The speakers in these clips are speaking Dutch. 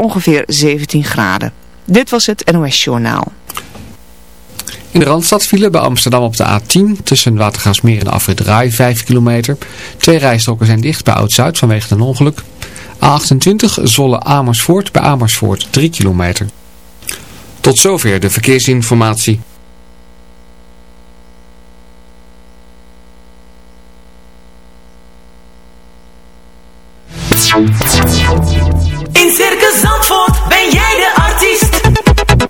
ongeveer 17 graden. Dit was het NOS Journaal. In de Randstad vielen bij Amsterdam op de A10 tussen Watergaasmeer en Afrit 5 kilometer. Twee rijstroken zijn dicht bij Oud-Zuid vanwege een ongeluk. A28 Zolle Amersfoort bij Amersfoort 3 kilometer. Tot zover de verkeersinformatie.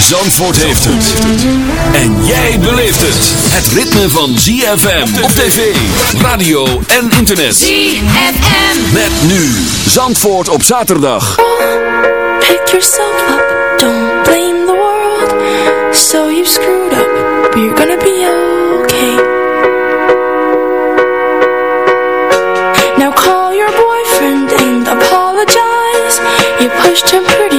Zandvoort heeft het. En jij beleeft het. Het ritme van ZFM op tv, radio en internet. ZFM. Met nu Zandvoort op zaterdag. Pick yourself up, don't blame the world. So you've screwed up, but you're gonna be okay. Now call your boyfriend and apologize. You pushed him pretty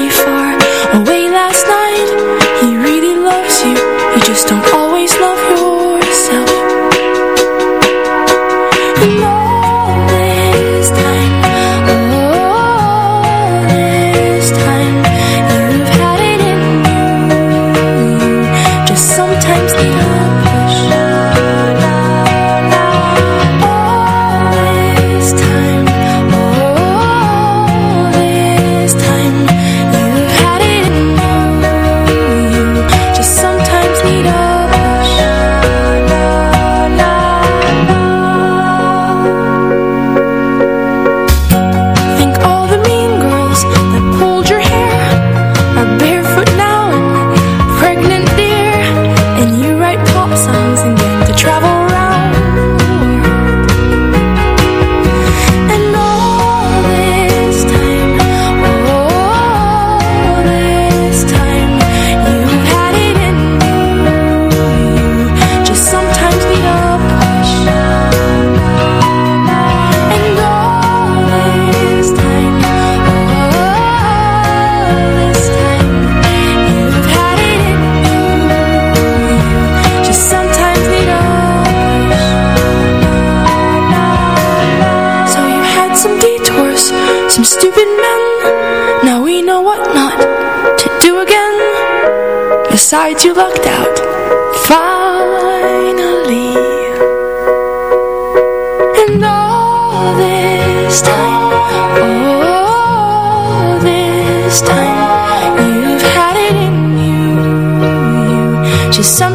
Besides, you lucked out. Finally. And all this time, all this time, you've had it in you. You just sometimes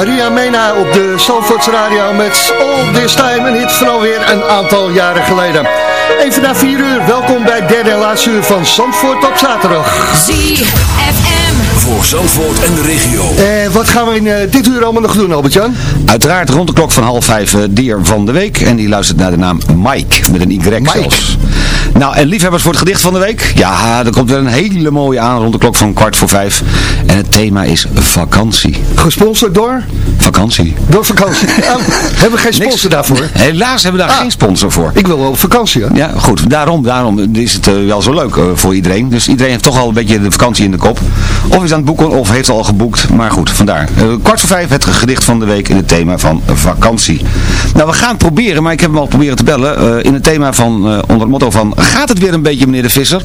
Maria Mena op de Zandvoorts Radio met All This Time. Een hit van alweer een aantal jaren geleden. Even na 4 uur, welkom bij het derde en laatste uur van Zandvoort op zaterdag. ZFM. voor Zandvoort en de regio. Eh, wat gaan we in eh, dit uur allemaal nog doen, Albert-Jan? Uiteraard rond de klok van half vijf eh, dier van de week. En die luistert naar de naam Mike, met een Y zelfs. Nou, en liefhebbers voor het gedicht van de week? Ja, er komt weer een hele mooie aan rond de klok van kwart voor vijf. En het thema is vakantie. Gesponsord door? Vakantie. Door vakantie. Oh, hebben we geen sponsor daarvoor? Helaas hebben we daar Ah. geen sponsor voor. Ik wil wel op vakantie, hoor. Ja, goed. Daarom, daarom is het eh, wel zo leuk eh, voor iedereen. Dus iedereen heeft toch al een beetje de vakantie in de kop. Of is aan het boeken of heeft al gebookt. Maar goed, vandaar. Eh, kwart voor vijf het gedicht van de week in het thema van vakantie. Nou, we gaan het proberen, maar ik heb hem al proberen te bellen. in het thema van, onder het motto van, gaat het weer een beetje meneer de Visser?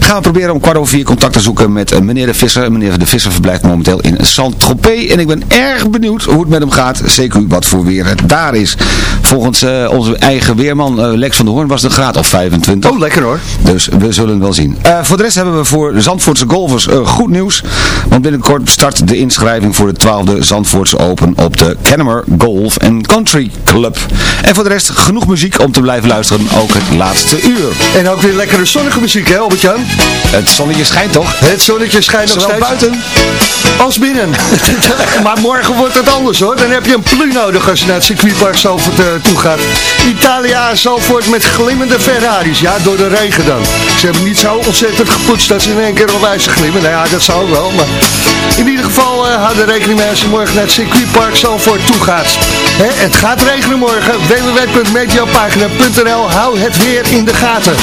Gaan we proberen om kwart over vier contact te zoeken met meneer de Visser. Meneer de Visser verblijft momenteel in Saint-Tropez. En ik ben erg benieuwd hoe het met hem gaat. Zeker wat voor weer het daar is. Volgens eh, onze eigen weerman eh, Lex van der Hoorn was het een graad of 25. Oh, lekker hoor. Dus we zullen wel zien. Eh, voor de rest hebben we voor de Zandvoortse golfers goed nieuws. Want binnenkort start de inschrijving voor de 12e Zandvoortse Open op de Kennemer Golf Country Club. En voor de rest genoeg muziek om te blijven luisteren, ook het laatste uur. En ook weer lekkere zonnige muziek, hè, Albert-Jan? Het zonnetje schijnt toch? Het zonnetje schijnt nog steeds. buiten. Als binnen. maar morgen wordt het anders Dan heb je een plu nodig als je naar het circuitpark Zalvoort eh, toe gaat. Italia Zalvoort met glimmende Ferraris. Ja, door de regen dan. Ze hebben niet zo ontzettend gepoetst dat ze in één keer wijze glimmen. Nou ja, dat zou wel. Maar in ieder geval uh, hou er rekening mee als je morgen naar het circuitpark Zalvoort toe gaat. Het gaat regenen morgen. www.meteopagina.nl Hou het weer in de gaten.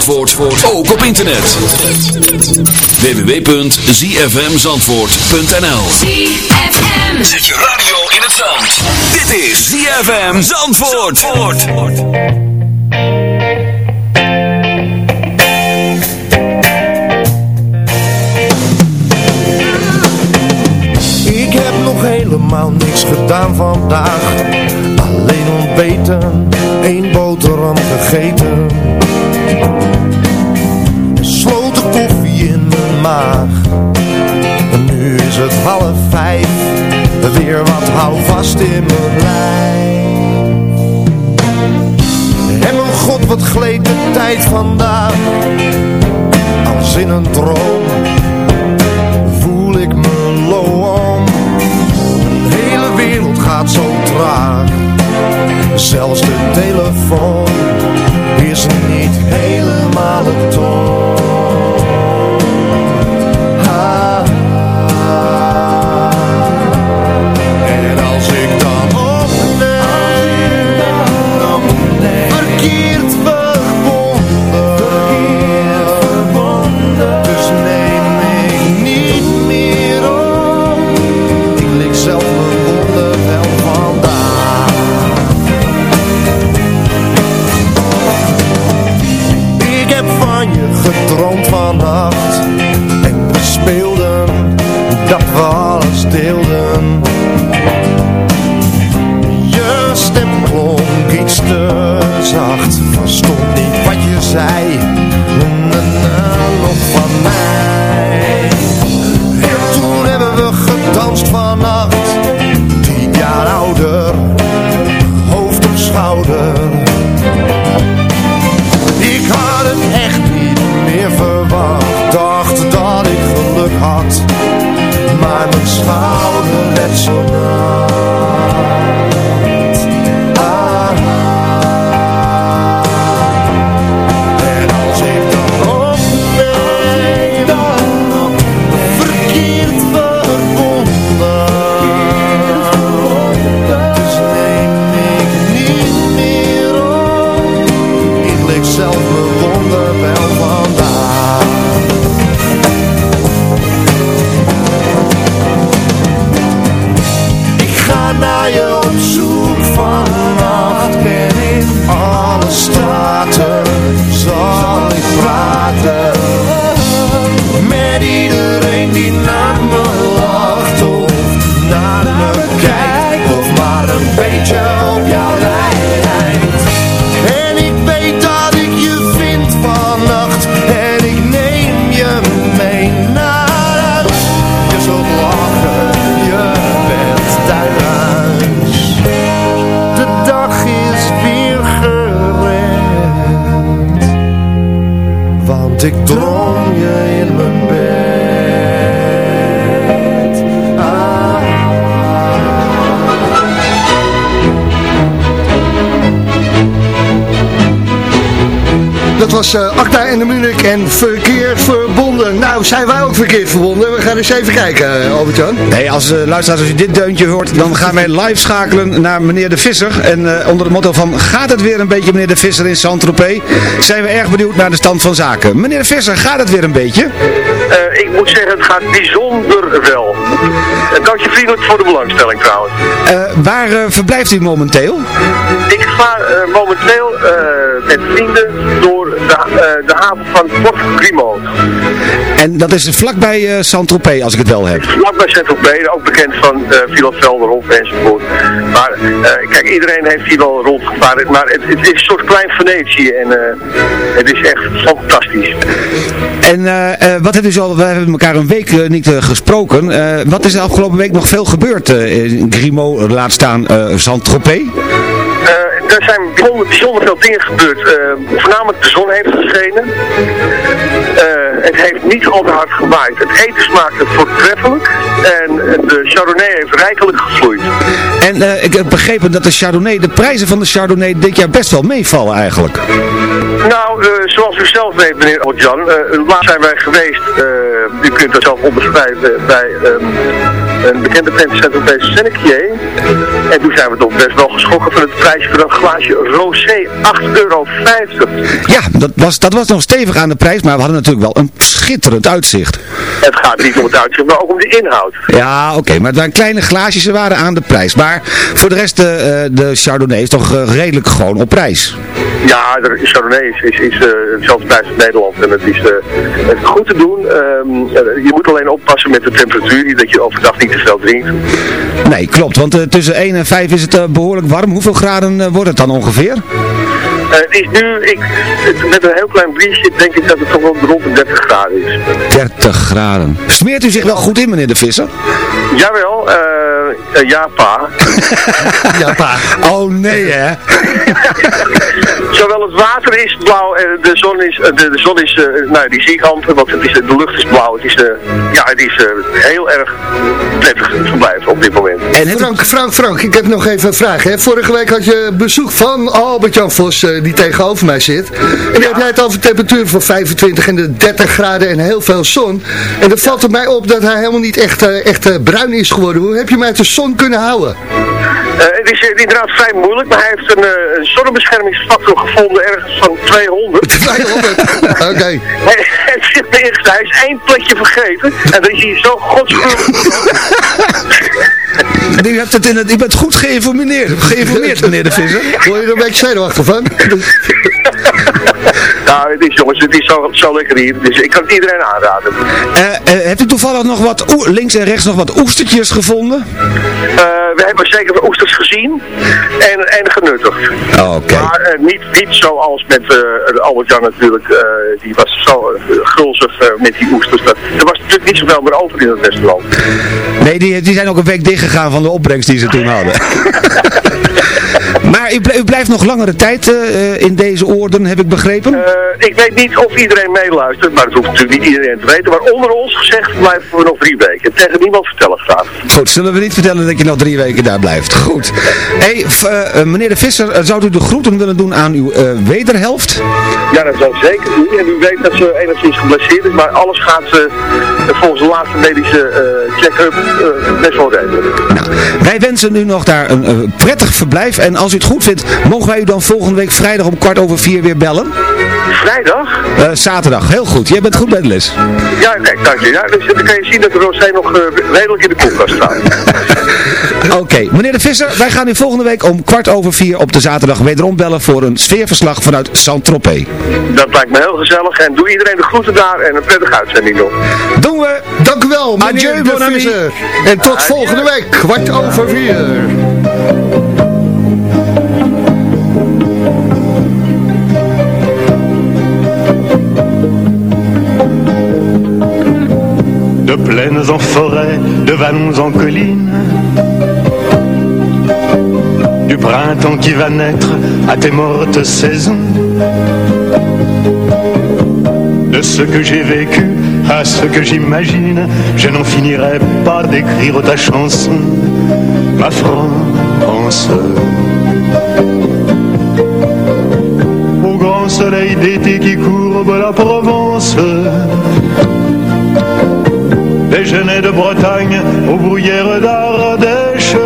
Zandvoort ook op internet. www.zfmzandvoort.nl ZFM. Zet je radio in het zand. Dit is ZFM Zandvoort. Ik heb nog helemaal niks gedaan vandaag Alleen ontbeten, één boterham gegeten is het half vijf, weer wat hou vast in mijn lijf. En mijn god, wat gleed de tijd vandaag, als in een droom, voel ik me loom. De hele wereld gaat zo traag, zelfs de telefoon is niet helemaal het toon. Was eh Acta en de Munich en verkeerd verbonden. Nou, zijn wij ook verkeerd verbonden? We gaan eens even kijken, eh, Albert-Jan. Nee, als uh, luisteraars, als je dit deuntje hoort, dan gaan wij live schakelen naar meneer De Visser. En onder het motto van, gaat het weer een beetje meneer De Visser in Saint-Tropez? Zijn we erg benieuwd naar de stand van zaken. Meneer De Visser, gaat het weer een beetje? Eh, ik moet zeggen, het gaat bijzonder wel. Dank je vriendelijk voor de belangstelling trouwens. Eh, waar eh, verblijft u momenteel? Ik ga momenteel met vrienden door de, de haven van Port Grimo. En dat is vlakbij Saint-Tropez, als ik het wel heb. Vlakbij Saint-Tropez, ook bekend van uh, Villa Velderhof enzovoort. Maar kijk, iedereen heeft hier wel rondgevaren. Maar het, het is een soort klein Venetië en het is echt fantastisch. En eh, eh, wat hebben u zo, we hebben elkaar een week eh, niet gesproken. Wat is de afgelopen week nog veel gebeurd in Grimo, laat staan Saint-Tropez? Zijn bijzonder, bijzonder veel dingen gebeurd. Eh, voornamelijk de zon heeft geschenen. Eh, het heeft niet al te hard gewaaid. Het eten smaakte voortreffelijk. En de Chardonnay heeft rijkelijk gevloeid. En eh, ik heb begrepen dat de Chardonnay, de prijzen van de Chardonnay dit jaar best wel meevallen eigenlijk. Nou, zoals u zelf weet, meneer Oudjan, uh, laatst zijn wij geweest, u kunt dat zelf onderschrijven, bij een bekende bij Sennekier. En toen zijn we toch best wel geschrokken van het prijsje voor een glaasje rosé, 8,50 euro. Ja, dat was, dat was nog stevig aan de prijs, maar we hadden natuurlijk wel een schitterend uitzicht. Het gaat niet om het uitzicht, maar ook om de inhoud. Ja, oké, maar het waren kleine glaasjes, ze waren aan de prijs. Maar voor de rest, de, uh, de Chardonnay is toch uh, redelijk gewoon op prijs? Ja, de Chardonnay is, is, is uh, hetzelfde prijs als Nederland en het is het goed te doen. Um, je moet alleen oppassen met de temperatuur, dat je overdag niet te veel drinkt. Nee, klopt, want tussen 1 en 5 is het behoorlijk warm. Hoeveel graden wordt het dan ongeveer? Eh, het is nu, ik, het- met een heel klein briesje, denk ik dat het toch wel rond de 30 graden is. 30 graden. Smeert u zich wel goed in, meneer de Visser? Jawel, eh eh, ja pa. Ja, pa. Oh nee, hè? Zowel het water is blauw en de zon is, eh, de, de zon is, nou die zie ik amper, want het is, de lucht is blauw. Het is, ja, het is heel erg prettig verblijf op dit moment. En Frank, Frank, Frank, ik heb nog even een vraag. Hè. Vorige week had je bezoek van Albert-Jan Vos, die tegenover mij zit. En dan heb jij het over temperatuur van 25 en de 30 graden en heel veel zon. En dan valt het mij op dat hij helemaal niet echt, eh, echt eh, bruin is geworden. Hoe heb je hem uit de zon kunnen houden? Eh, het is eh, inderdaad vrij moeilijk, maar hij heeft een, eh, een zonnebeschermingsfactor gevonden ergens van 200. 200? Oké. Hij, het zit hij is één plekje vergeten en dan is hij zo godschuwelijk. u, hebt het in het, u bent goed geïnformeerd, geïnformeerd meneer de Visser. Word je er een beetje zenuwachtig van? nou, het is jongens, het is zo, zo lekker hier, dus ik kan het iedereen aanraden. Eh, eh, hebt u toevallig nog wat, links en rechts nog wat oestertjes gevonden? We hebben zeker oesters gezien en, en genuttigd. Oh. Maar eh, niet, niet zoals met eh Albert-Jan natuurlijk, eh, die was zo gulzig met die oesters. Dat, er was natuurlijk niet zoveel meer open in het restaurant. Nee, die, die zijn ook een week dichtgegaan van de opbrengst die ze toen hadden. maar u, bl- u blijft nog langere tijd eh, eh, in deze oorden, heb ik begrepen? Eh, ik weet niet of iedereen meeluistert, maar dat hoeft natuurlijk niet iedereen te weten. Maar onder ons gezegd blijven we nog drie weken. Tegen niemand vertellen graag. Goed, zullen we niet vertellen dat je nog drie weken daar blijft. Goed. hey, meneer de Visser, zou u de groeten willen doen aan uw wederhelft? Ja, dat zou ik zeker doen. En u weet dat ze enigszins geblesseerd is, maar alles gaat volgens de laatste medische check-up best wel redelijk. Nou, wij wensen u nog daar een prettig verblijf. En als u het goed vindt, mogen wij u dan volgende week vrijdag om kwart over vier weer bellen? Vrijdag? Eh, zaterdag, heel goed. Jij bent goed bij de les. Ja, kijk, dank je. Ja, dus dan kan je zien dat de rosé nog eh, redelijk in de koelkast staat. Oké, meneer de Visser, wij gaan u volgende week om kwart over vier op de zaterdag wederom bellen voor een sfeerverslag vanuit Saint-Tropez. Dat lijkt me heel gezellig. En doe iedereen de groeten daar en een prettige uitzending nog. Doen we! Dank u wel, meneer Adieu, de. Visser. En tot volgende week, kwart over vier. Plaines en forêts, de vallons en collines, du printemps qui va naître à tes mortes saisons, de ce que j'ai vécu à ce que j'imagine, je n'en finirai pas d'écrire ta chanson, ma France. Au grand soleil d'été qui courbe la Provence, déjeuner de Bretagne aux bruyères d'Ardèche.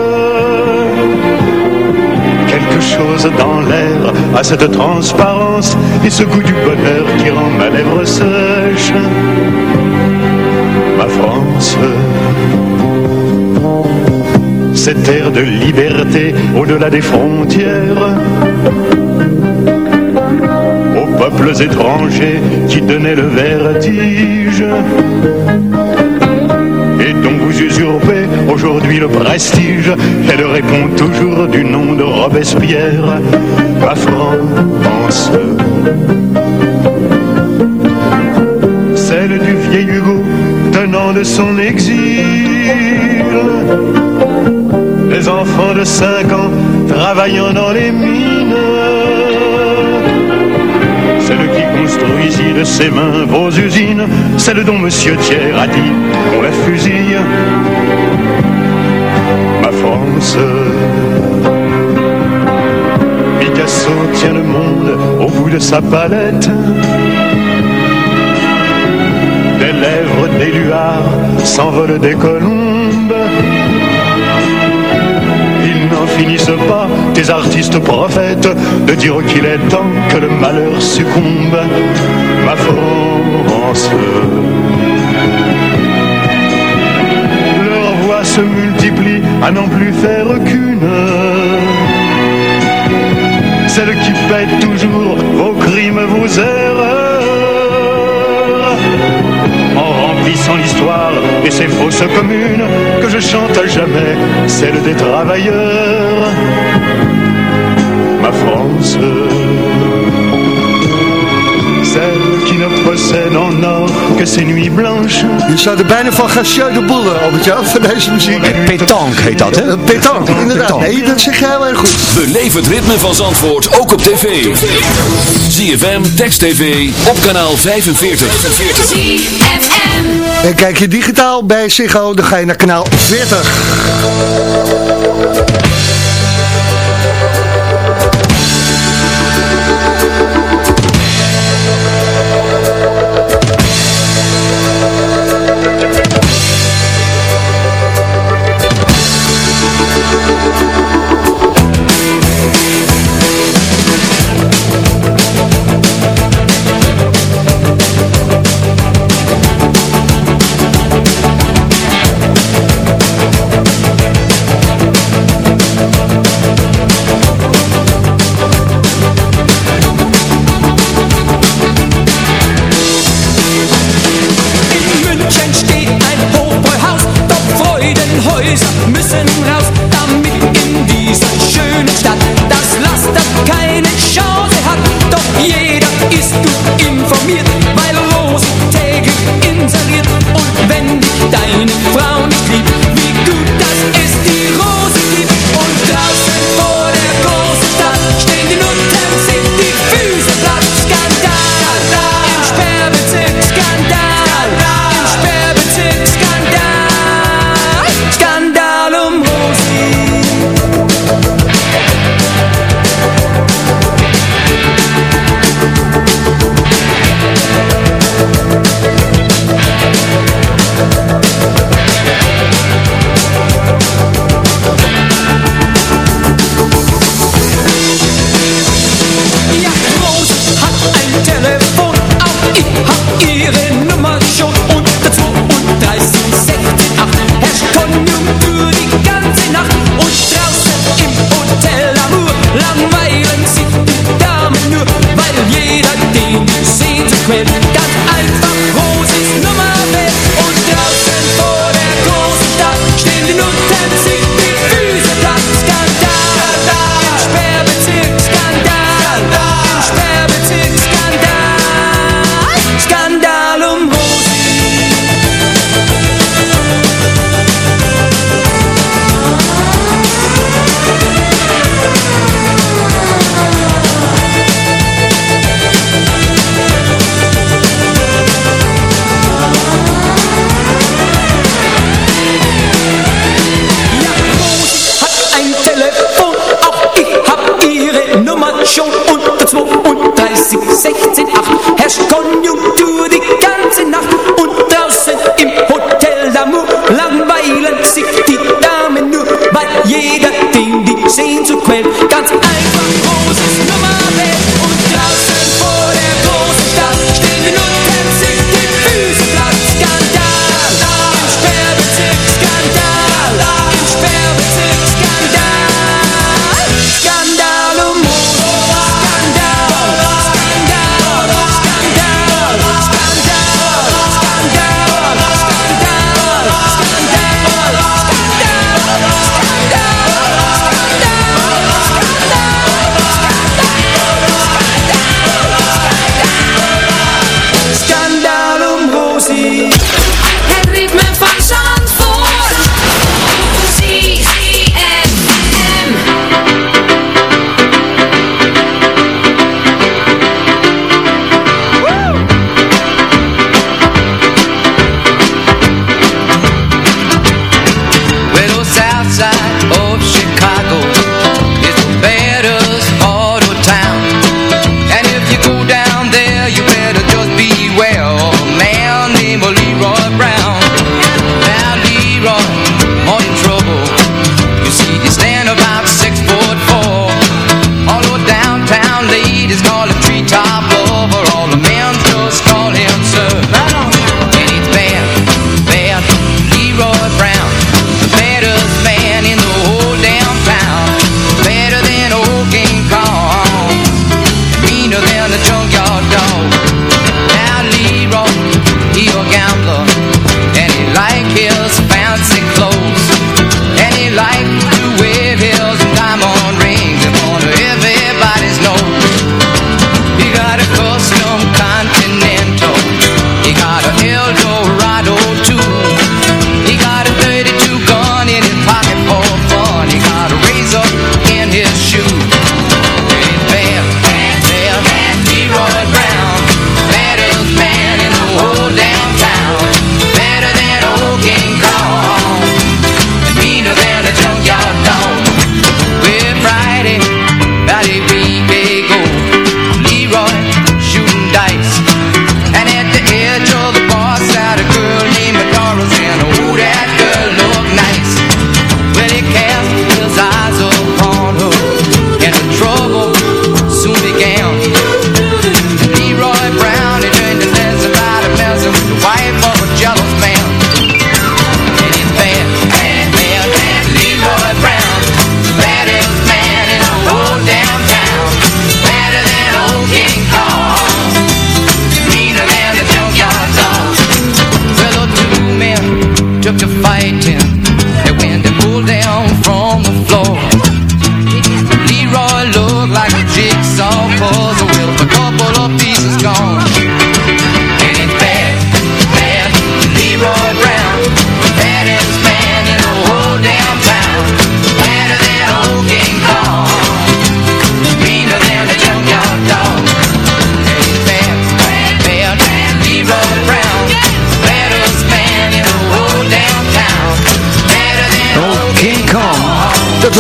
Quelque chose dans l'air a cette transparence et ce goût du bonheur qui rend ma lèvre sèche. Ma France, cette air de liberté au-delà des frontières. Aux peuples étrangers qui donnaient le vertige aujourd'hui le prestige. Elle répond toujours du nom de Robespierre, ma France. Celle du vieil Hugo tenant de son exil. Les enfants de 5 ans travaillant dans les mines. De ses mains vos usines, celle dont Monsieur Thiers a dit qu'on la fusille. Ma France. Picasso tient le monde au bout de sa palette. Des lèvres d'éluard s'envolent des colombes. Finissent pas, tes artistes prophètes, de dire qu'il est temps que le malheur succombe. Ma France. Leurs voix se multiplient à n'en plus faire qu'une. Celle qui paie toujours vos crimes, vos erreurs. En remplissant l'histoire et ses fausses communes, que je chante à jamais, celle des travailleurs. Ma France. que. Je zou er bijna van gaan de boelen, Albert-Jan, van deze muziek. Petank heet dat, hè? Petank, inderdaad. Nee, dat zeg heel erg goed. Beleef het ritme van Zandvoort, ook op tv. ZFM, Text TV, op kanaal 45. 45. En kijk je digitaal bij Ziggo, dan ga je naar kanaal 40.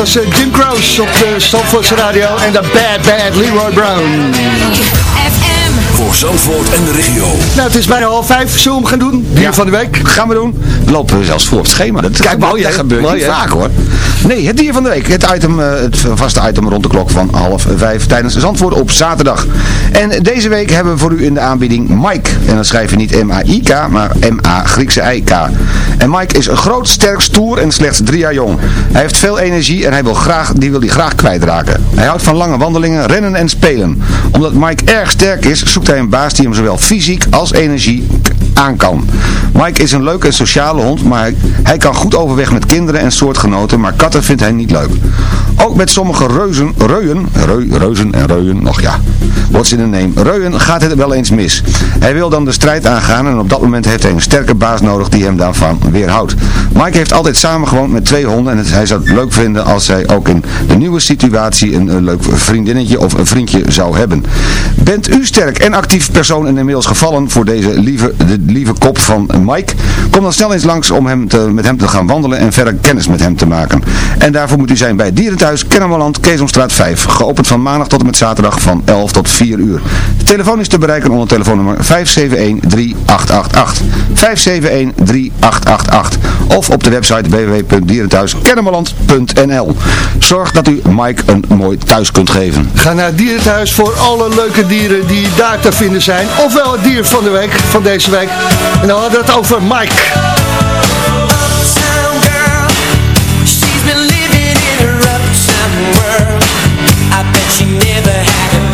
Was eh, Jim Croce op de Zandvoortse Radio en de Bad Bad Leroy Brown. Voor Zandvoort en de regio. Nou, het is bijna half vijf. Zullen we hem gaan doen? Dier van de week. Gaan we doen. We lopen zelfs voor op het schema. Dat, Kijk, mooi, dat gebeurt Mooi, niet vaak hoor. Nee, het dier van de week. Het, item, eh, het vaste item rond de klok van half vijf tijdens Zandvoort op zaterdag. En deze week hebben we voor u in de aanbieding Mike. En dan schrijf je niet M-A-I-K, maar M-A Griekse I-K. En Mike is groot, sterk, stoer en slechts drie jaar jong. Hij heeft veel energie en hij wil graag, die wil hij graag kwijtraken. Hij houdt van lange wandelingen, rennen en spelen. Omdat Mike erg sterk is, zoekt hij een baas die hem zowel fysiek als energie aan kan. Mike is een leuke en sociale hond, maar hij, kan goed overweg met kinderen en soortgenoten, maar katten vindt hij niet leuk. Ook met sommige reuzen, reuien, reu, reuzen en reuien, nog ja, what's in the name, reuien gaat het wel eens mis. Hij wil dan de strijd aangaan en op dat moment heeft hij een sterke baas nodig die hem daarvan weerhoudt. Mike heeft altijd samengewoond met twee honden en hij zou het leuk vinden als hij ook in de nieuwe situatie een, eh, leuk vriendinnetje of een vriendje zou hebben. Bent u sterk en actief persoon en inmiddels gevallen voor deze lieve, de lieve kop van Mike? Kom dan snel eens langs om hem te, met hem te gaan wandelen en verder kennis met hem te maken. En daarvoor moet u zijn bij Dierenthuis, Kennemerland, Keesomstraat 5. Geopend van maandag tot en met zaterdag van 11 tot 4 uur. De telefoon is te bereiken onder telefoonnummer 571-3888. 571-3888. Of op de website www.dierenthuiskennemerland.nl Zorg dat u Mike een mooi thuis kunt geven. Ga naar dierenthuis voor alle leuke dieren die daar te vinden zijn. Ofwel het dier van de week, van deze week. En dan hadden we het over Mike. She never had a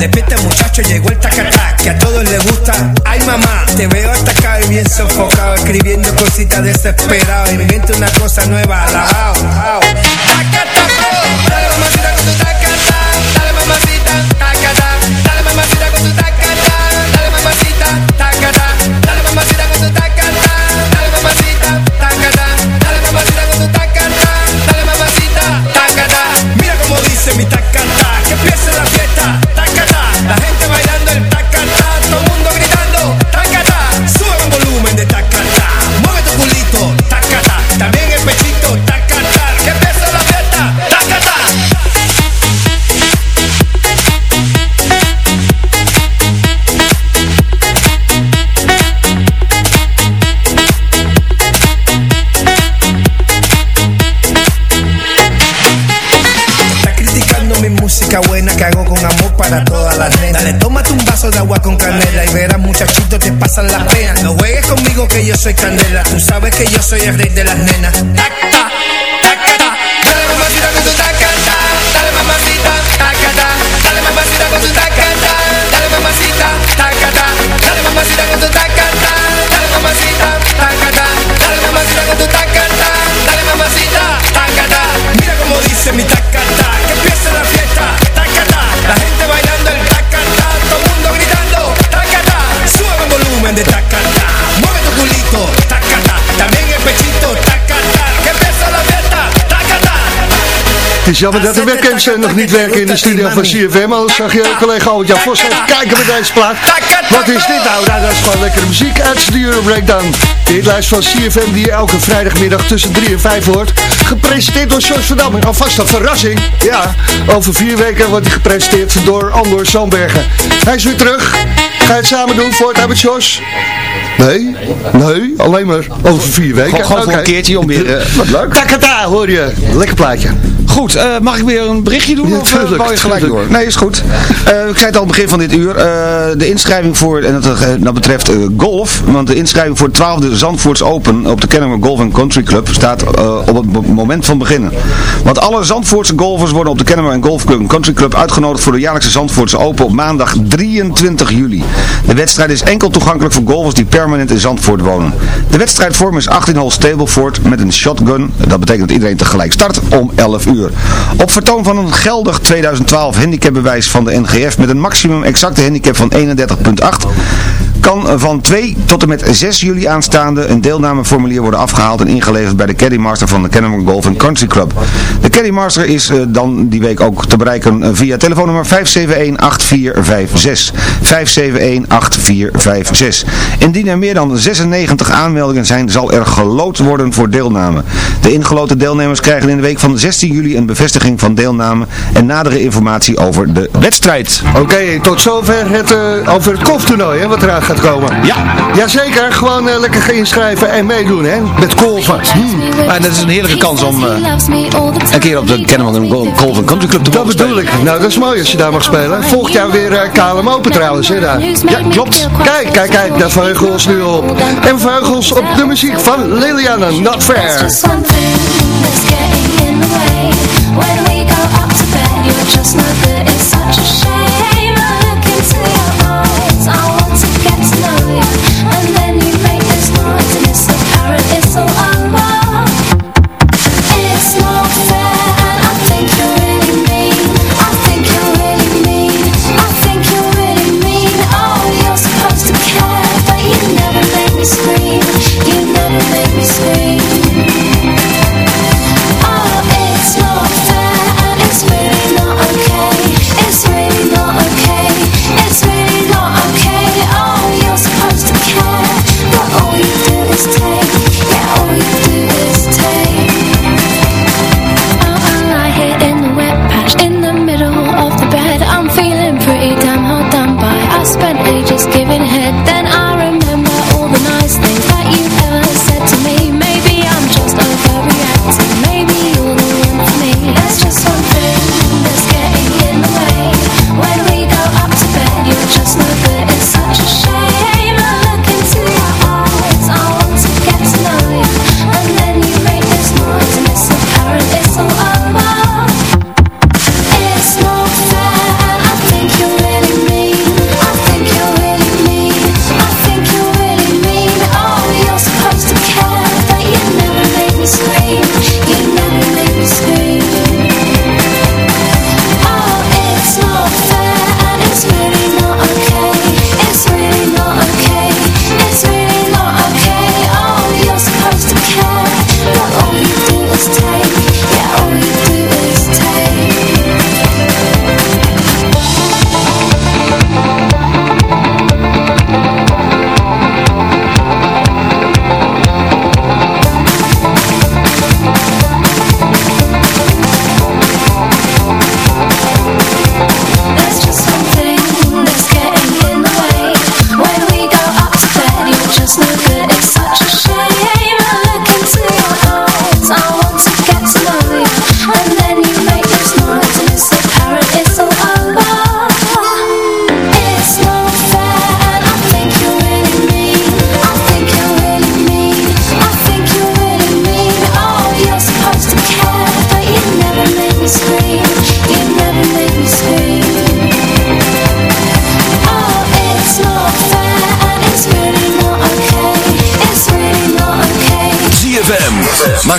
Despierta muchacho, llegó el tacatá Que a todos les gusta. Ay mamá, te veo atacado y bien sofocado Escribiendo cositas desesperado. Invento una cosa nueva, alabao yo soy candela, tú sabes que yo soy el rey de las nenas. Dale mamacita con tu tacata, dale mamacita, tacata, dale mamacita con tu tacata, dale mamacita, tacata, dale mamacita con tu tacata, dale mamacita, tacata, dale mamacita con tu tacata, dale mamacita. Mira como dice mi tacata, que empiece la fiesta, is jammer dat de webcams eh, nog niet werken in de studio van CFM. Anders zag je collega Albert-Jan Vos even kijken met deze plaat. Wat is dit nou? Nou, dat is gewoon lekkere muziek uit de Euro Breakdown. De hitlijst van CFM die je elke vrijdagmiddag tussen 3 en 5 hoort. Gepresenteerd door George Verdam. En alvast een verrassing. Ja, over vier weken wordt hij gepresenteerd door Andor Zandbergen. Hij is weer terug. Ga je het samen doen voor het hebben, George? Nee, nee, alleen maar over vier weken. Gewoon, gewoon voor een keertje om weer... eh, wat leuk. Takata hoor je. Lekker plaatje. Goed, eh, mag ik weer een berichtje doen Ja, of tuurlijk, bouw je gelijk tuurlijk. door? Nee, is goed. Eh, ik zei het al aan het begin van dit uur. eh, de inschrijving voor, en dat, eh, dat betreft eh, golf, want de inschrijving voor het 12e Zandvoorts Open op de Kennemer Golf Country Club staat eh, op het mo- moment van beginnen. Want alle Zandvoortse golfers worden op de Kennemer Golf Country Club uitgenodigd voor de jaarlijkse Zandvoortse Open op maandag 23 juli. De wedstrijd is enkel toegankelijk voor golfers die permanent in Zandvoort wonen. De wedstrijdvorm is 18 hole Stableford met een shotgun. Dat betekent dat iedereen tegelijk start om 11 uur. Op vertoon van een geldig 2012 handicapbewijs van de NGF met een maximum exacte handicap van 31.8 kan van 2 tot en met 6 juli aanstaande een deelnameformulier worden afgehaald en ingeleverd bij de Caddymaster van de Kennemer Golf Country Club. De Caddymaster is eh, dan die week ook te bereiken eh, via telefoonnummer 571-8456. 571-8456. Indien er meer dan 96 aanmeldingen zijn, zal er geloot worden voor deelname. De ingeloten deelnemers krijgen in de week van 16 juli een bevestiging van deelname en nadere informatie over de wedstrijd. Oké, tot zover het, eh, over het golftoernooi, hè, wat eraan gaat komen. Ja. Jazeker, gewoon eh, lekker gaan inschrijven en meedoen, hè, met golfen. Hmm. Maar dat is een heerlijke kans om eh, een keer op de Kennemer Golf Country Club te Dat bedoel ik. Nou, dat is mooi als je daar mag spelen. Volgend jaar weer eh, KLM Open trouwens, hè, daar. Ja, klopt. Kijk, kijk, kijk, daar verheugen we ons nu op. En we verheugen ons op de muziek van Liliana, Not Fair. Just getting in the way When we go up to bed You're just no good, it's such a shame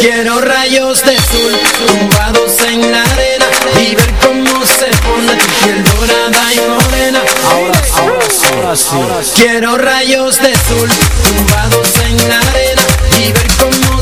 Quiero rayos de sol tumbados en la arena y ver cómo se pone tu piel dorada y morena. Ahora, ahora, ahora. Quiero rayos de sol tumbados en la arena y ver cómo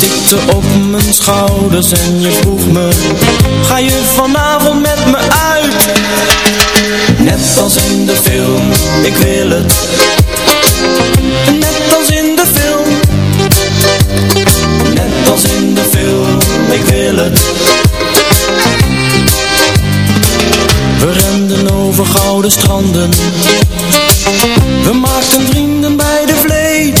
Zitten op mijn schouders en je vroeg me Ga je vanavond met me uit? Net als in de film, ik wil het Net als in de film Net als in de film, ik wil het We renden over gouden stranden We maakten vrienden bij de vlees.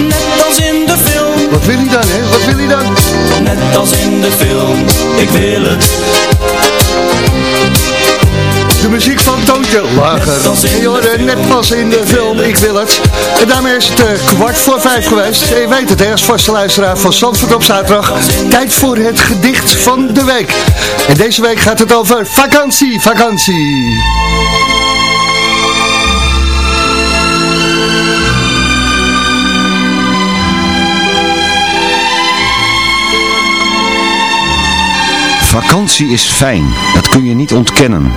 Net als in de film Wat wil hij dan, hè? Wat wil hij dan? Net als in de film, ik wil het De muziek van Toontje Lager. En je hoorde net pas in de film Ik Wil Het. En daarmee is het eh, kwart voor vijf geweest. En je weet het, hè, als vaste luisteraar van Zandvoort op zaterdag. Tijd voor het gedicht van de week. En deze week gaat het over vakantie, vakantie. Vakantie is fijn, dat kun je niet ontkennen.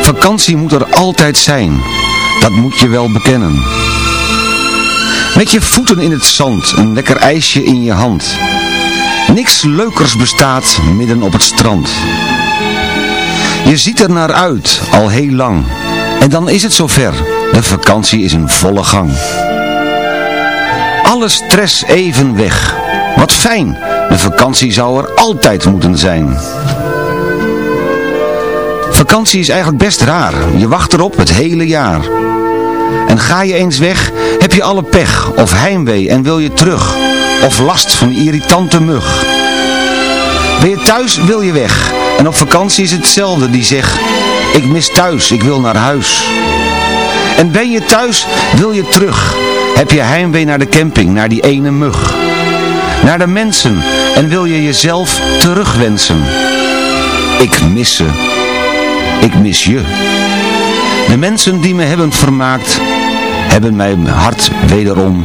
Vakantie moet er altijd zijn, dat moet je wel bekennen. Met je voeten in het zand, een lekker ijsje in je hand. Niks leukers bestaat midden op het strand. Je ziet er naar uit, al heel lang. En dan is het zover, de vakantie is in volle gang. Alle stress even weg. Wat fijn, de vakantie zou er altijd moeten zijn. Vakantie is eigenlijk best raar. Je wacht erop het hele jaar. En ga je eens weg, heb je alle pech of heimwee en wil je terug. Of last van irritante mug. Ben je thuis, wil je weg. En op vakantie is hetzelfde die zegt, ik mis thuis, ik wil naar huis. En ben je thuis, wil je terug. Heb je heimwee naar de camping, naar die ene mug. Naar de mensen en wil je jezelf terugwensen. Ik mis ze. Ik mis je. De mensen die me hebben vermaakt, hebben mijn hart wederom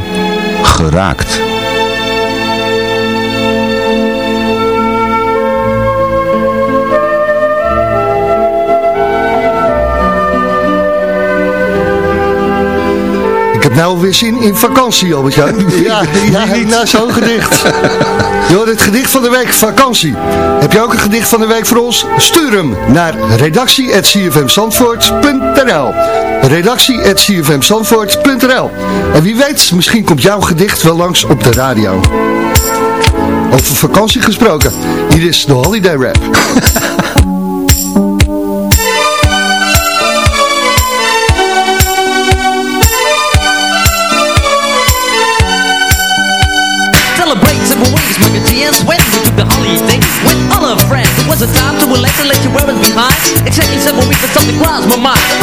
geraakt. Heb nou weer zin in vakantie, Albert-Jan. Ja, ja, na zo'n gedicht. Hoort het gedicht van de week, vakantie. Heb je ook een gedicht van de week voor ons? Stuur hem naar redactie.cfmzandvoort.nl redactie.cfmzandvoort.nl En wie weet, misschien komt jouw gedicht wel langs op de radio. Over vakantie gesproken. Hier is de Holiday Rap. the grounds my mind.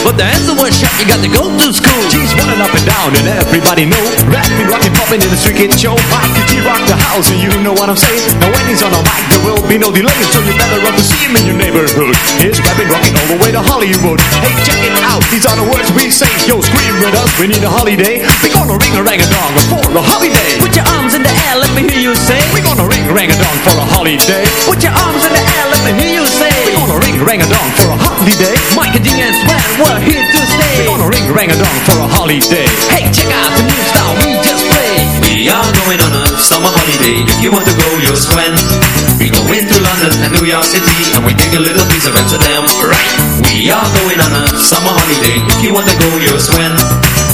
But the answer was shut, you got to go to school G's running up and down and everybody know Rapping, rocking, popping in the street kid show Mike the G rock the house and you know what I'm saying. Now when he's on a mic, there will be no delay, so you better run to see him in your neighborhood. He's rapping, rocking all the way to Hollywood. Hey, check it out, these are the words we say. Yo, scream with us, we need a holiday. We're gonna ring a rang a dong for a holiday. Put your arms in the air, let me hear you say. We're gonna ring a rang a dong for a holiday. Put your arms in the air, let me hear you say. Gonna ring rang a dong for a holiday. Mike and Dean and Sven, we're here to stay. We're gonna ring rang a dong for a holiday. Hey, check out the new style we just played. We are going on a summer holiday. If you want to go, you'll swim. London and we take a little piece of Amsterdam. Right. We are going on a summer holiday. If you want to go, you'll swim.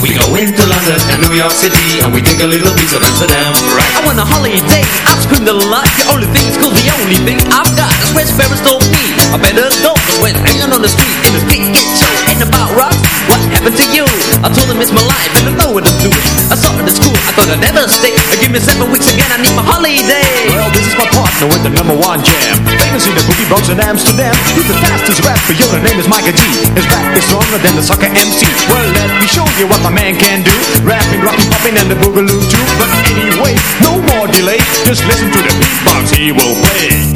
We go into London and New York City, and we take a little piece of Amsterdam. Right. I want a holiday, I've screamed a lot The only thing is cool, the only thing I've got Is where Sparrows told me I better go Cause when hanging on the street in the street get show Ain't about rocks, what happened to you? I told him it's my life, and I know what to do I saw it at school, I thought I'd never stay Give me seven weeks again, I need my holiday Well, this is my partner with the number one jam. Famous in the boogie Bronx in Amsterdam. He's the fastest rapper, yo, the name is Micah G. His rap is stronger than the soccer MC. Well, let me show you what my man can do. Rapping, rocking, popping, and the boogaloo too. But anyway, no more delay. Just listen to the beatbox he will play.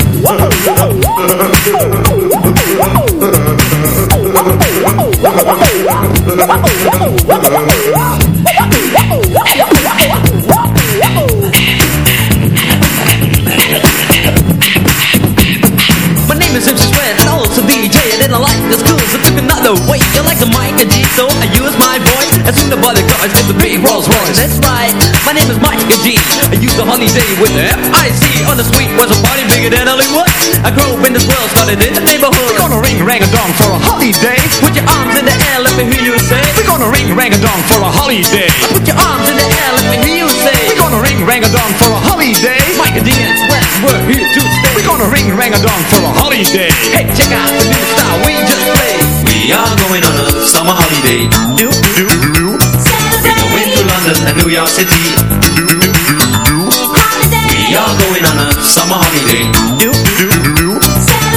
And soon the bodyguards get the big Rolls Royce That's right, my name is Mike and G I use the holiday with the F-I-C On the street was a party bigger than Hollywood. I grew up in this world, started in the neighborhood. We're gonna ring rang a dong for a holiday. Put your arms in the air, let me hear you say. We're gonna ring rang a dong for a holiday. Put your arms in the air, let me hear you say. We're gonna ring rang a dong for a holiday. Mike and D and Sven, we're here to stay. We're gonna ring rang a dong for a holiday. Hey, check out the new style we just played. We are going on a summer holiday. Do, do, New York City. We are going on a summer holiday. Do, do, do.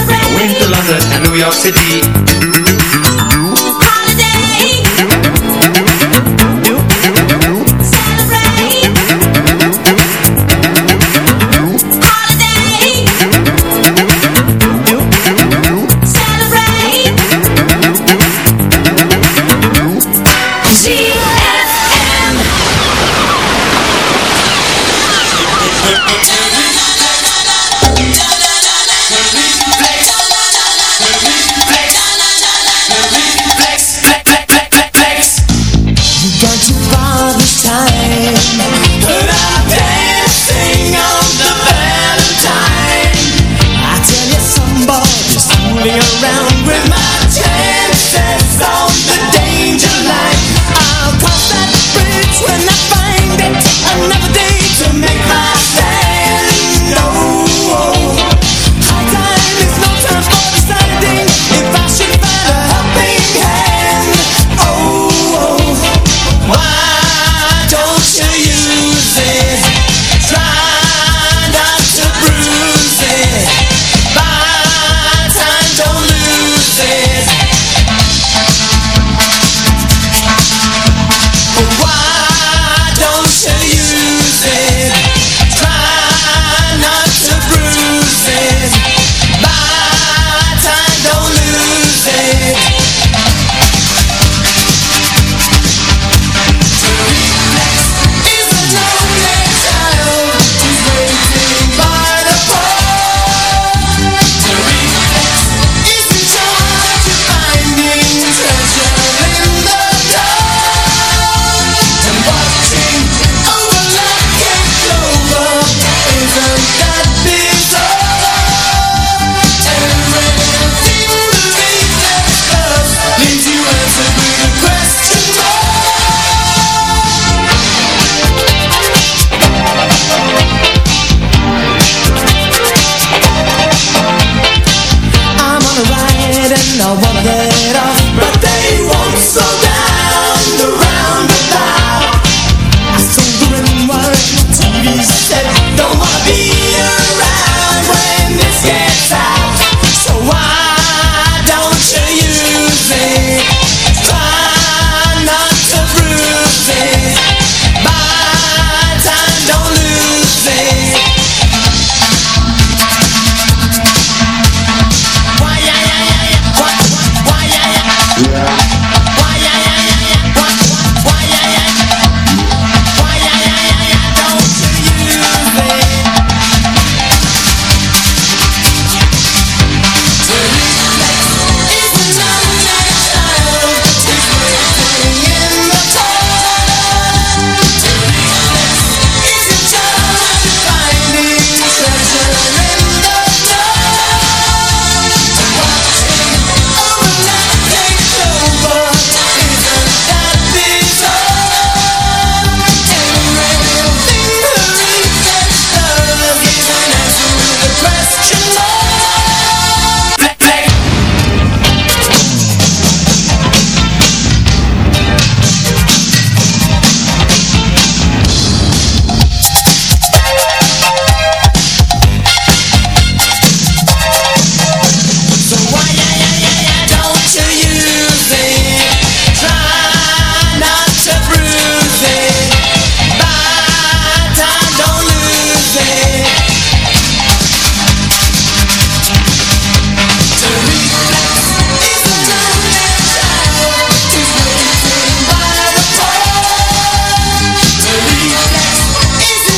We go into London and New York City.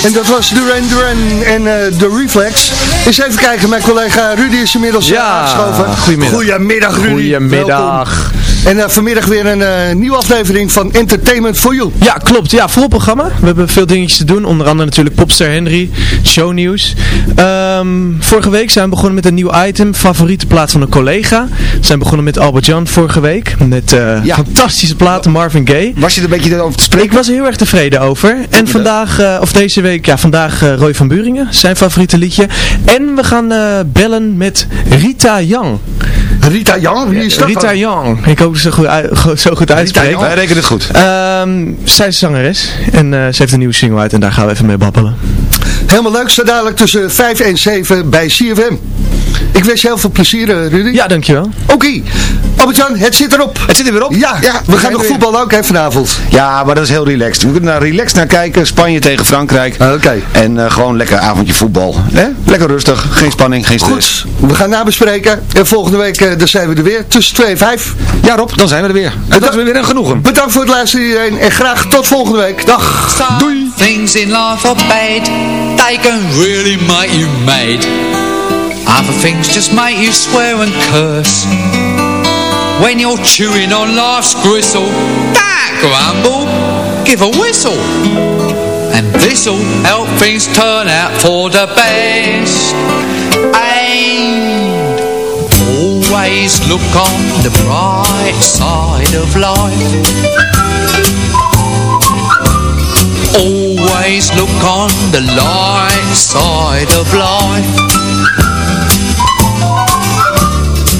En dat was Duran Duran en uh, Reflex. Eens even kijken, mijn collega Rudy is inmiddels ja, eh, aangeschoven. Goedemiddag. Goedemiddag Rudy. Goedemiddag. En uh, vanmiddag weer een uh, nieuwe aflevering van Entertainment for You. Ja, klopt. Ja, vol programma. We hebben veel dingetjes te doen. Onder andere natuurlijk Popster Henry, shownieuws. Um, vorige week zijn we begonnen met een nieuw item. Favoriete plaat van een collega. We zijn begonnen met Albert Jan vorige week. Met uh, ja. fantastische platen, Marvin Gaye. Was je er een beetje over te spreken? Ik was er heel erg tevreden over. En vandaag, of deze week, ja, vandaag Roy van Buringen. Zijn favoriete liedje. En we gaan bellen met Rita Young. Rita Young? Wie is dat Rita dan? Young. Ik hoop dat ze goed, zo goed uitspreken. Wij rekenen het goed. Um, zij is zangeres. En uh, ze heeft een nieuwe single uit en daar gaan we even mee babbelen. Helemaal leuk. Zo dadelijk tussen 5 en 7 bij CFM. Ik wens je heel veel plezier, Rudy. Ja, dankjewel. Oké. Okay. Albert-Jan, het zit erop. Het zit er weer op? Ja, ja we, we gaan nog weer... voetbal ook hè, vanavond. Ja, maar dat is heel relaxed. We kunnen daar relaxed naar kijken. Spanje tegen Frankrijk. Oké. Okay. En uh, gewoon lekker avondje voetbal. Hè? Lekker rustig. Geen spanning, geen stress. Goed. We gaan nabespreken. En volgende week uh, dan zijn we er weer. Tussen 2 en 5. Ja Rob, dan zijn we er weer. En dat is weer een genoegen. Bedankt voor het luisteren iedereen. En graag tot volgende week. Dag. Some Doei. things in life are bad. They can really make you mad. Other things just make you swear and curse. When you're chewing on life's gristle, that grumble, give a whistle. And this'll help things turn out for the best. And always look on the bright side of life. Always look on the light side of life.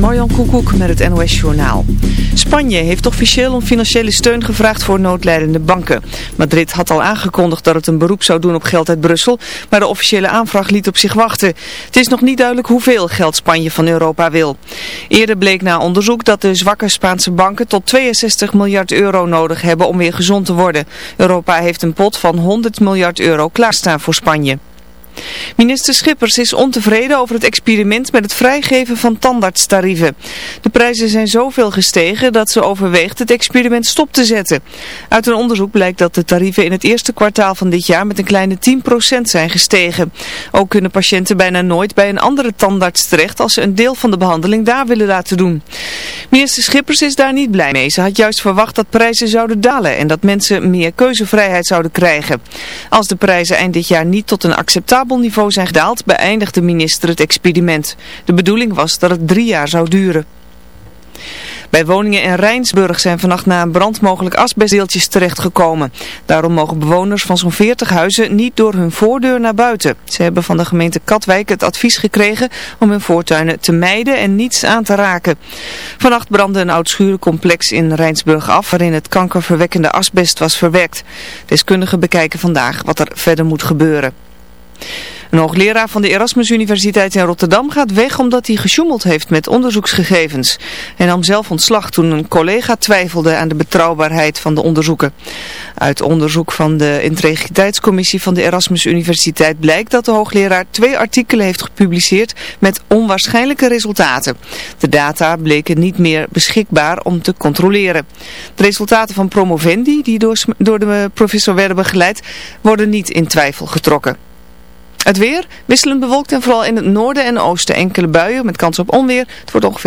Marjan Koekoek met het NOS Journaal. Spanje heeft officieel om financiële steun gevraagd voor noodlijdende banken. Madrid had al aangekondigd dat het een beroep zou doen op geld uit Brussel, maar de officiële aanvraag liet op zich wachten. Het is nog niet duidelijk hoeveel geld Spanje van Europa wil. Eerder bleek na onderzoek dat de zwakke Spaanse banken tot 62 miljard euro nodig hebben om weer gezond te worden. Europa heeft een pot van 100 miljard euro klaarstaan voor Spanje. Minister Schippers is ontevreden over het experiment met het vrijgeven van tandartstarieven. De prijzen zijn zoveel gestegen dat ze overweegt het experiment stop te zetten. Uit een onderzoek blijkt dat de tarieven in het eerste kwartaal van dit jaar met een kleine 10% zijn gestegen. Ook kunnen patiënten bijna nooit bij een andere tandarts terecht als ze een deel van de behandeling daar willen laten doen. Minister Schippers is daar niet blij mee. Ze had juist verwacht dat prijzen zouden dalen en dat mensen meer keuzevrijheid zouden krijgen. Als de prijzen eind dit jaar niet tot een acceptabel niveau zijn gedaald, beëindigt de minister het experiment. De bedoeling was dat het drie jaar zou duren. Bij woningen in Rijnsburg zijn vannacht na een brand mogelijk asbestdeeltjes terechtgekomen. Daarom mogen bewoners van zo'n 40 huizen niet door hun voordeur naar buiten. Ze hebben van de gemeente Katwijk het advies gekregen om hun voortuinen te mijden en niets aan te raken. Vannacht brandde een oud schurencomplex in Rijnsburg af waarin het kankerverwekkende asbest was verwerkt. Deskundigen bekijken vandaag wat er verder moet gebeuren. Een hoogleraar van de Erasmus Universiteit in Rotterdam gaat weg omdat hij gesjoemeld heeft met onderzoeksgegevens. Hij nam zelf ontslag toen een collega twijfelde aan de betrouwbaarheid van de onderzoeken. Uit onderzoek van de integriteitscommissie van de Erasmus Universiteit blijkt dat de hoogleraar twee artikelen heeft gepubliceerd met onwaarschijnlijke resultaten. De data bleken niet meer beschikbaar om te controleren. De resultaten van promovendi, die door, door de professor werden begeleid, worden niet in twijfel getrokken. Het weer, wisselend bewolkt en vooral in het noorden en oosten enkele buien met kans op onweer. Het wordt ongeveer